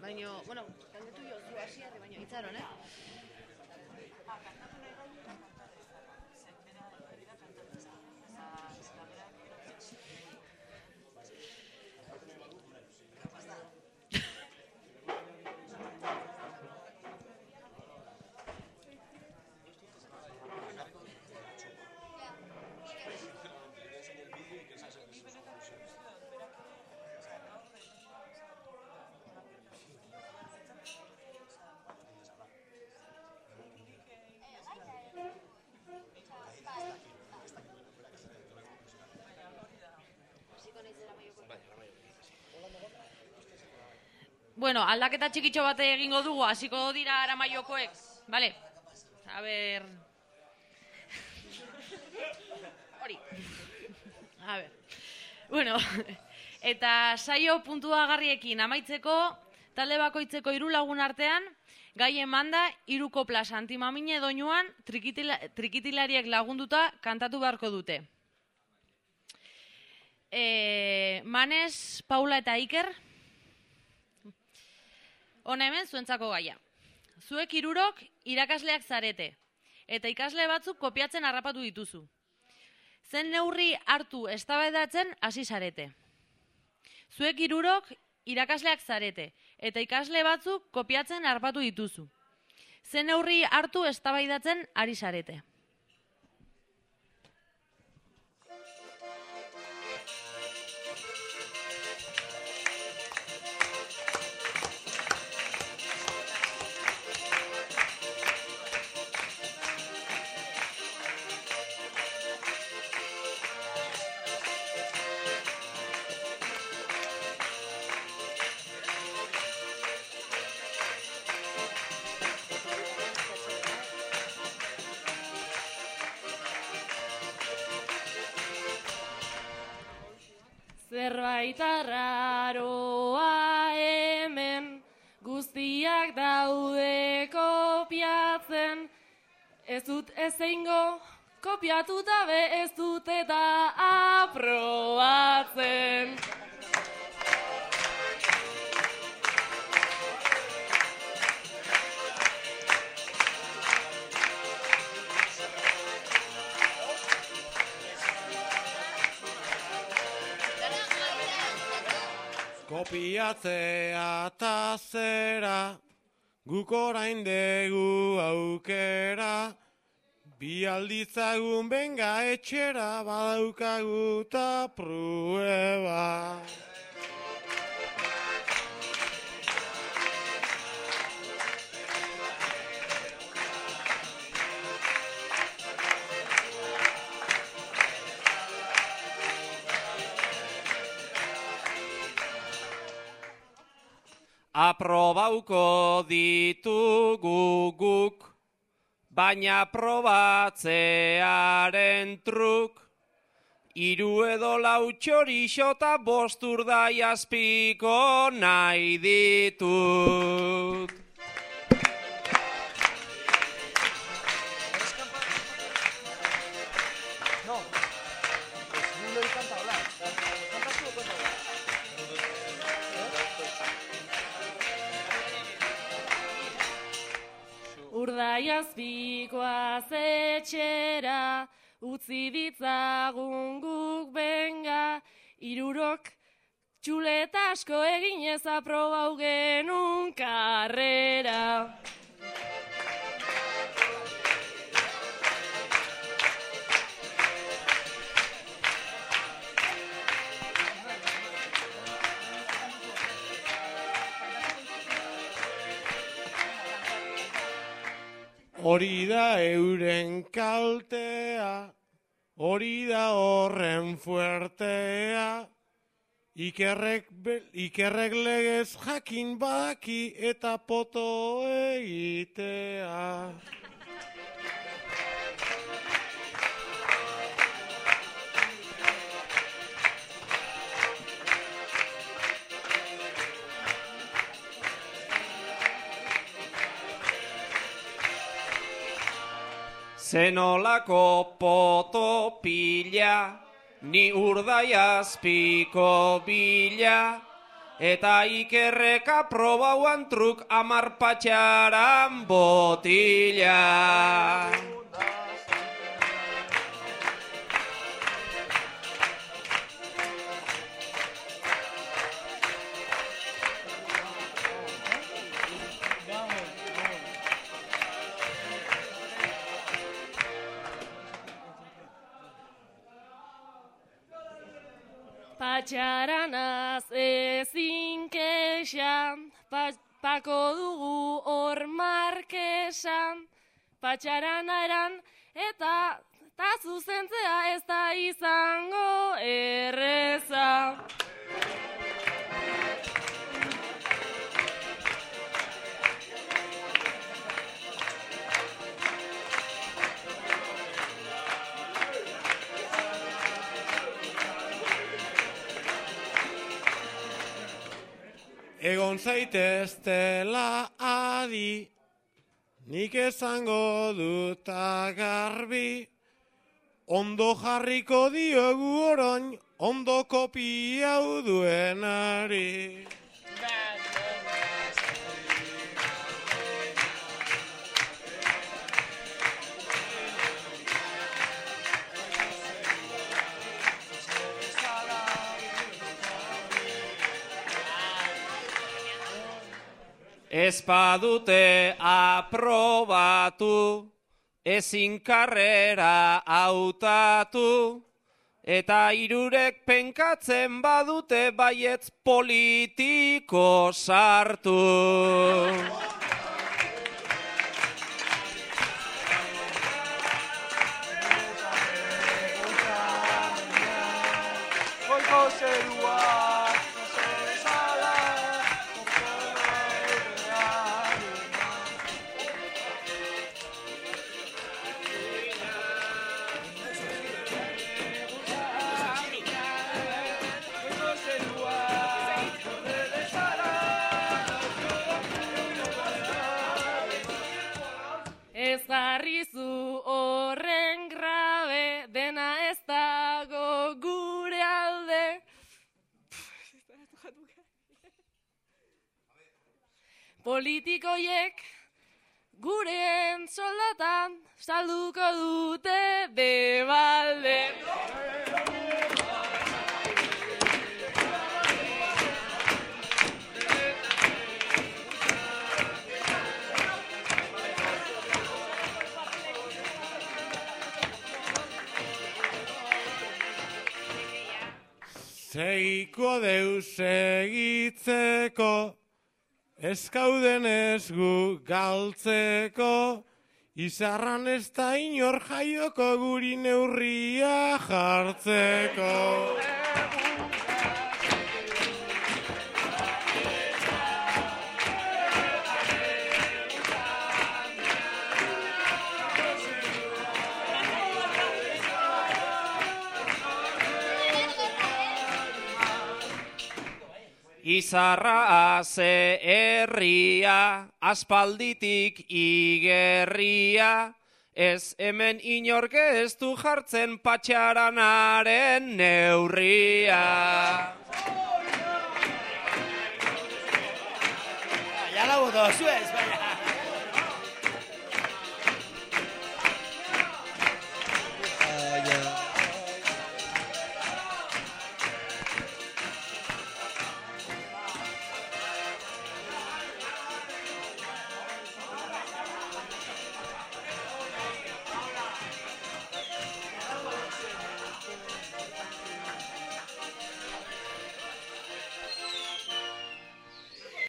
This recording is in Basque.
Baina, bueno, galdetu jo, zu hasiarri, baina itzaron, eh? Bueno, aldaketa txikitxo bate egingo dugu, hasiko dira aramaiokoek. Vale. A ber... Hori. A ber. Bueno, eta saio puntuagarriekin amaitzeko, talde bakoitzeko hiru lagun artean, gai emanda, iruko plaza antimamine doinuan, trikitila, trikitilariek lagunduta kantatu beharko dute. E, Manes, Paula eta Iker, Hona hemen zuentzako gaia. Zuek irurok irakasleak zarete, eta ikasle batzuk kopiatzen harrapatu dituzu. Zen neurri hartu eztabaidatzen hasi zarete. Zuek irurok irakasleak zarete, eta ikasle batzuk kopiatzen harrapatu dituzu. Zen neurri hartu eztabaidatzen ari zarete. Zerbait arraroa hemen guztiak daude kopiatzen. Ez dut ezeingo kopiatu dabe ez dut Kopiatzea eta zera, guk orain degu aukera, bi alditzagun benga etxera badaukagu ta prueba. Aprobauko ditugu guk, baina probatzearen truk. Iru edo lau txorixo eta bost urdai azpiko nahi ditut. Urdai azpikoa zetxera, utzi ditzagun guk benga, irurok txuleta asko eginez aprobau genun karrera. Hori da euren kaltea, hori da horren fuertea, ikerrek, ikerrek legez jakin badaki eta poto egitea. Zenolako poto pila, ni urdai azpiko bila, Eta ikerreka probauan truk amar patxaran botila. Patxaranaz ezin kexan, pa, pako dugu hor markesan, patxarana eran eta ta zuzentzea ez da izango erreza. Egon zaiteztela adi, nik esango duta garbi, ondo jarriko diogu orain, ondo kopiau duenari. Ez badute aprobatu, ezin karrera hautatu, eta irurek penkatzen badute baietz politiko sartu. Politikoiek guren soldatan salduko dute debalde. Zeiko deus egitzeko, eskauden ez gu galtzeko, izarran ez da inor jaioko guri neurria jartzeko. Izarra ze herria, aspalditik igerria, ez hemen inork ez du jartzen patxaranaren neurria. Votó, zuez, bai.